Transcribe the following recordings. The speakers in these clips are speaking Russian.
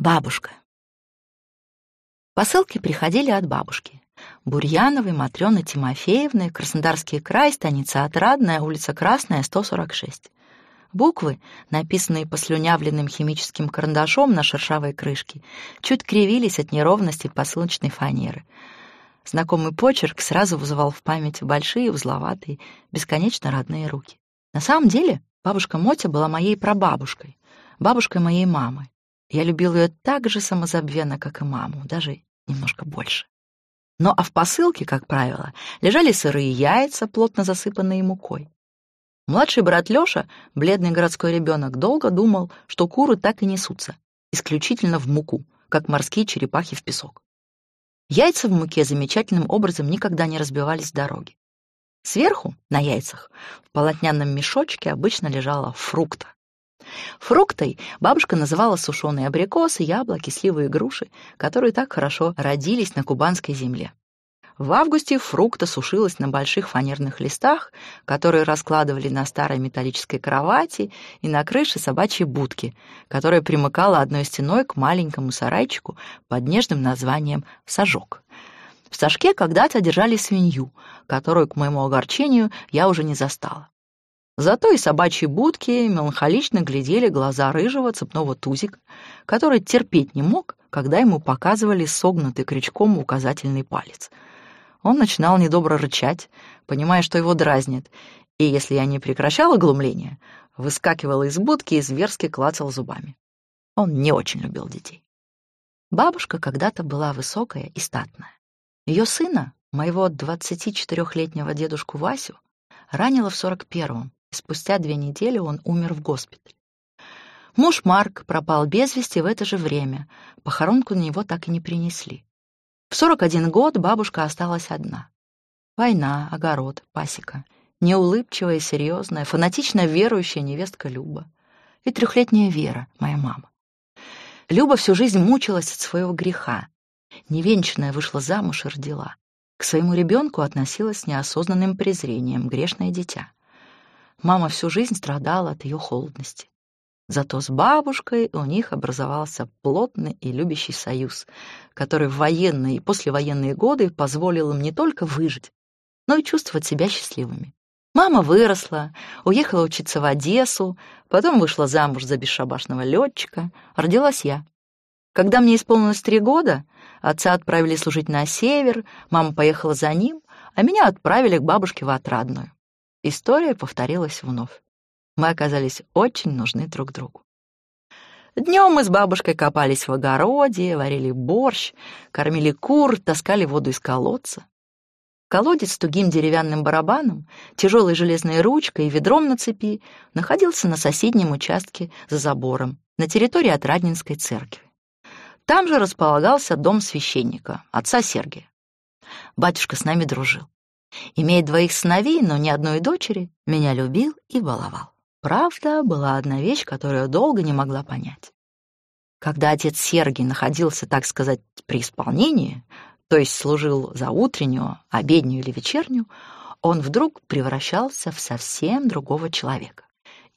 Бабушка. Посылки приходили от бабушки. Бурьяновой, Матрёны Тимофеевны, Краснодарский край, станица Отрадная, улица Красная, 146. Буквы, написанные послюнявленным химическим карандашом на шершавой крышке, чуть кривились от неровности посылочной фанеры. Знакомый почерк сразу вызывал в память большие, узловатые, бесконечно родные руки. На самом деле, бабушка Мотя была моей прабабушкой, бабушкой моей мамы. Я любил ее так же самозабвенно, как и маму, даже немножко больше. Но а в посылке, как правило, лежали сырые яйца, плотно засыпанные мукой. Младший брат Лёша, бледный городской ребенок, долго думал, что куры так и несутся, исключительно в муку, как морские черепахи в песок. Яйца в муке замечательным образом никогда не разбивались с дороги. Сверху, на яйцах, в полотняном мешочке обычно лежала фрукта. Фруктой бабушка называла сушеные абрикосы, яблоки, сливы и груши, которые так хорошо родились на кубанской земле. В августе фрукта сушилась на больших фанерных листах, которые раскладывали на старой металлической кровати и на крыше собачьей будки, которая примыкала одной стеной к маленькому сарайчику под нежным названием «сажок». В сажке когда-то держали свинью, которую, к моему огорчению, я уже не застала. Зато и собачьи будки меланхолично глядели глаза рыжего цепного тузика, который терпеть не мог, когда ему показывали согнутый крючком указательный палец. Он начинал недобро рычать, понимая, что его дразнит, и если я не прекращала глумление, выскакивал из будки и зверски клацал зубами. Он не очень любил детей. Бабушка когда-то была высокая и статная. Ее сына, моего 24-летнего дедушку Васю, ранило в 41-м, Спустя две недели он умер в госпитале. Муж Марк пропал без вести в это же время. Похоронку на него так и не принесли. В 41 год бабушка осталась одна. Война, огород, пасека. Неулыбчивая, серьезная, фанатично верующая невестка Люба. И трехлетняя Вера, моя мама. Люба всю жизнь мучилась от своего греха. Невенчанная вышла замуж и родила. К своему ребенку относилась с неосознанным презрением, грешное дитя. Мама всю жизнь страдала от ее холодности. Зато с бабушкой у них образовался плотный и любящий союз, который в военные и послевоенные годы позволил им не только выжить, но и чувствовать себя счастливыми. Мама выросла, уехала учиться в Одессу, потом вышла замуж за бесшабашного летчика, родилась я. Когда мне исполнилось три года, отца отправили служить на север, мама поехала за ним, а меня отправили к бабушке в Отрадную. История повторилась вновь. Мы оказались очень нужны друг другу. Днем мы с бабушкой копались в огороде, варили борщ, кормили кур, таскали воду из колодца. Колодец с тугим деревянным барабаном, тяжелой железной ручкой и ведром на цепи находился на соседнем участке за забором, на территории Отраднинской церкви. Там же располагался дом священника, отца Сергия. Батюшка с нами дружил. Имея двоих сыновей, но ни одной дочери, меня любил и баловал. Правда, была одна вещь, которую долго не могла понять. Когда отец Сергий находился, так сказать, при исполнении, то есть служил за утреннюю, обеднюю или вечернюю, он вдруг превращался в совсем другого человека.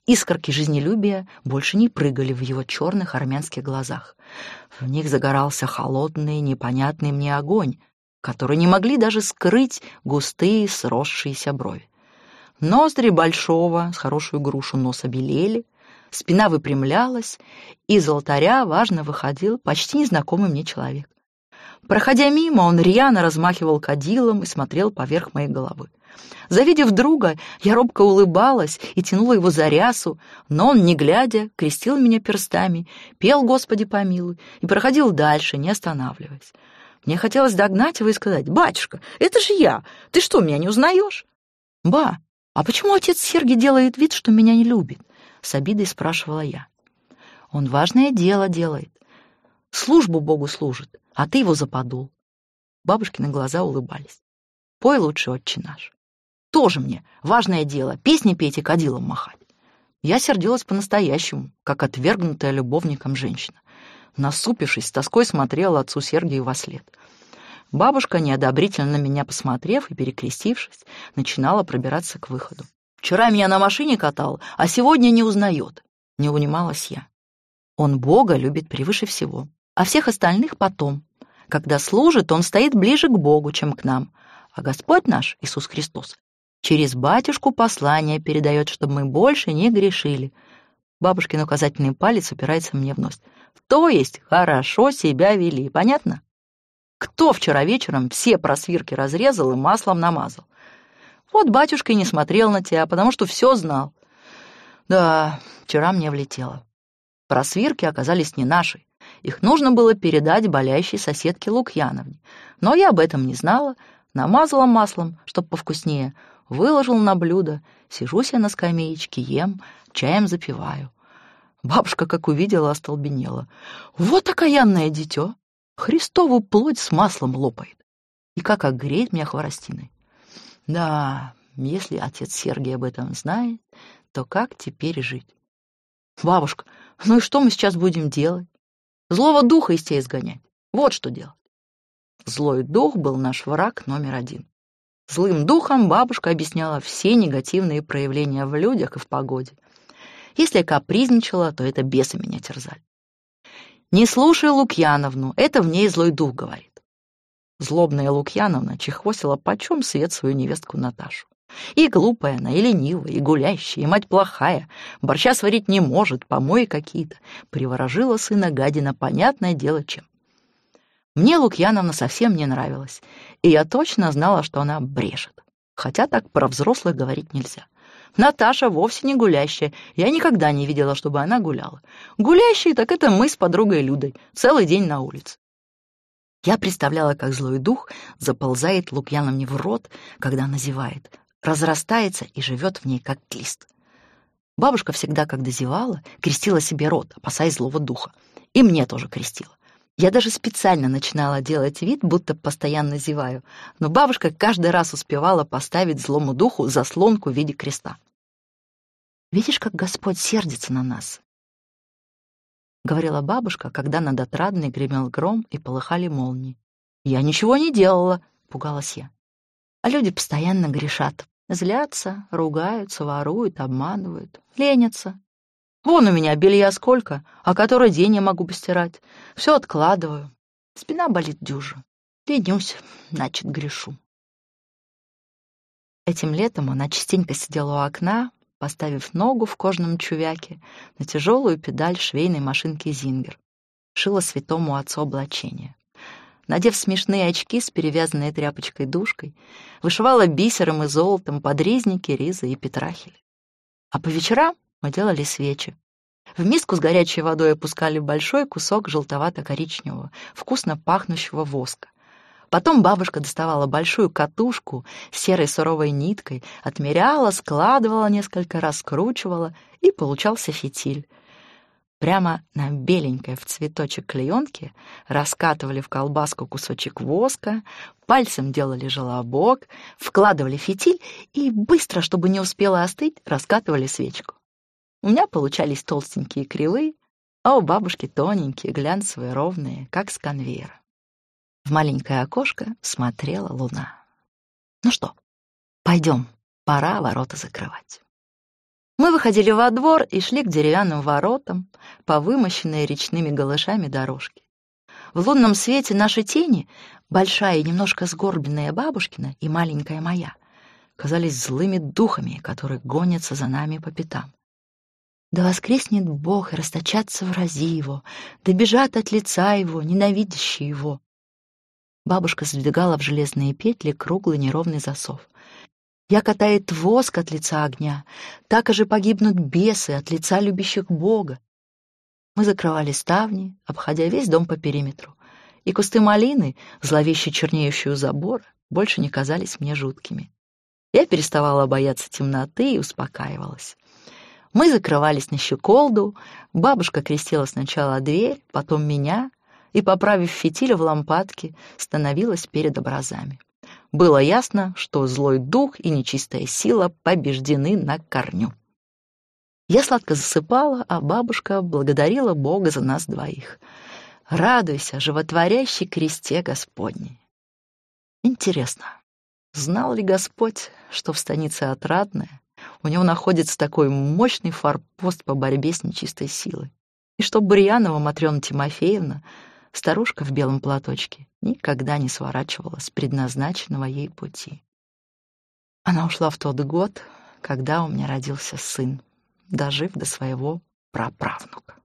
Искорки жизнелюбия больше не прыгали в его черных армянских глазах. В них загорался холодный, непонятный мне огонь, которые не могли даже скрыть густые сросшиеся брови. Ноздри большого, с хорошую грушу носа белели, спина выпрямлялась, и из алтаря важно выходил почти незнакомый мне человек. Проходя мимо, он рьяно размахивал кадилом и смотрел поверх моей головы. Завидев друга, я робко улыбалась и тянула его за рясу, но он, не глядя, крестил меня перстами, пел «Господи помилуй» и проходил дальше, не останавливаясь. Мне хотелось догнать его и сказать, «Батюшка, это же я! Ты что, меня не узнаешь?» «Ба, а почему отец Сергий делает вид, что меня не любит?» С обидой спрашивала я. «Он важное дело делает. Службу Богу служит, а ты его заподул». Бабушкины глаза улыбались. «Пой лучше, отче наш». «Тоже мне важное дело, песни петь и кадилом махать». Я сердилась по-настоящему, как отвергнутая любовником женщина насупившись, тоской смотрела отцу Сергию во след. Бабушка, неодобрительно на меня посмотрев и перекрестившись, начинала пробираться к выходу. «Вчера меня на машине катал, а сегодня не узнает», — не унималась я. Он Бога любит превыше всего, а всех остальных потом. Когда служит, он стоит ближе к Богу, чем к нам. А Господь наш, Иисус Христос, через батюшку послание передает, чтобы мы больше не грешили. Бабушкин указательный палец упирается мне в нос. То есть хорошо себя вели, понятно? Кто вчера вечером все просвирки разрезал и маслом намазал? Вот батюшка и не смотрел на тебя, потому что все знал. Да, вчера мне влетело. Просвирки оказались не наши. Их нужно было передать болящей соседке Лукьяновне. Но я об этом не знала, намазала маслом, чтоб повкуснее, выложил на блюдо, сижусь я на скамеечке, ем, чаем запиваю. Бабушка, как увидела, остолбенела. Вот окаянное дитё! Христову плоть с маслом лопает. И как огреет меня хворостиной. Да, если отец Сергий об этом знает, то как теперь жить? Бабушка, ну и что мы сейчас будем делать? Злого духа из тебя изгонять. Вот что делать. Злой дух был наш враг номер один. Злым духом бабушка объясняла все негативные проявления в людях и в погоде. Если я капризничала, то это бесы меня терзали. Не слушай Лукьяновну, это в ней злой дух говорит. Злобная Лукьяновна чехвосила почем свет свою невестку Наташу. И глупая она, и ленивая, и гулящая, и мать плохая. Борща сварить не может, помои какие-то. Приворожила сына гадина, понятное дело чем. Мне Лукьяновна совсем не нравилась, и я точно знала, что она брешет. Хотя так про взрослых говорить нельзя. Наташа вовсе не гулящая. Я никогда не видела, чтобы она гуляла. Гулящие так это мы с подругой Людой. Целый день на улице. Я представляла, как злой дух заползает Лукьяновне в рот, когда она зевает, разрастается и живет в ней, как лист. Бабушка всегда, когда зевала, крестила себе рот, опасаясь злого духа. И мне тоже крестила. Я даже специально начинала делать вид, будто постоянно зеваю, но бабушка каждый раз успевала поставить злому духу заслонку в виде креста. «Видишь, как Господь сердится на нас?» — говорила бабушка, когда над отрадной гремел гром и полыхали молнии. «Я ничего не делала», — пугалась я. А люди постоянно грешат. Злятся, ругаются, воруют, обманывают, ленятся. Вон у меня белья сколько, а который день я могу постирать. Все откладываю. Спина болит дюжа. Ленюсь, значит, грешу. Этим летом она частенько сидела у окна, поставив ногу в кожаном чувяке на тяжелую педаль швейной машинки «Зингер». Шила святому отцу облачение надев смешные очки с перевязанной тряпочкой душкой, вышивала бисером и золотом подрезники, ризы и петрахили. А по вечерам мы делали свечи. В миску с горячей водой опускали большой кусок желтовато-коричневого, вкусно пахнущего воска. Потом бабушка доставала большую катушку с серой суровой ниткой, отмеряла, складывала несколько раз, скручивала, и получался фитиль — Прямо на беленькой в цветочек клеенке раскатывали в колбаску кусочек воска, пальцем делали желобок, вкладывали фитиль и быстро, чтобы не успела остыть, раскатывали свечку. У меня получались толстенькие кривые, а у бабушки тоненькие, глянцевые, ровные, как с конвейера. В маленькое окошко смотрела луна. Ну что, пойдем, пора ворота закрывать. Мы выходили во двор и шли к деревянным воротам по вымощенной речными голышами дорожке. В лунном свете наши тени, большая и немножко сгорбленная бабушкина и маленькая моя, казались злыми духами, которые гонятся за нами по пятам. Да воскреснет Бог и расточатся врази его, да бежат от лица его, ненавидящие его. Бабушка сдвигала в железные петли круглый неровный засов. Я катает воск от лица огня, так же погибнут бесы от лица любящих Бога. Мы закрывали ставни, обходя весь дом по периметру, и кусты малины, зловеще чернеющие у забора, больше не казались мне жуткими. Я переставала бояться темноты и успокаивалась. Мы закрывались на щеколду, бабушка крестила сначала дверь, потом меня, и, поправив фитиль в лампадке, становилась перед образами. Было ясно, что злой дух и нечистая сила побеждены на корню. Я сладко засыпала, а бабушка благодарила Бога за нас двоих. «Радуйся, животворящий кресте Господней!» Интересно, знал ли Господь, что в станице Отрадная у него находится такой мощный форпост по борьбе с нечистой силой? И чтоб Бурьянова Матрёна Тимофеевна, старушка в белом платочке, никогда не сворачивала с предназначенного ей пути. Она ушла в тот год, когда у меня родился сын, дожив до своего праправнука.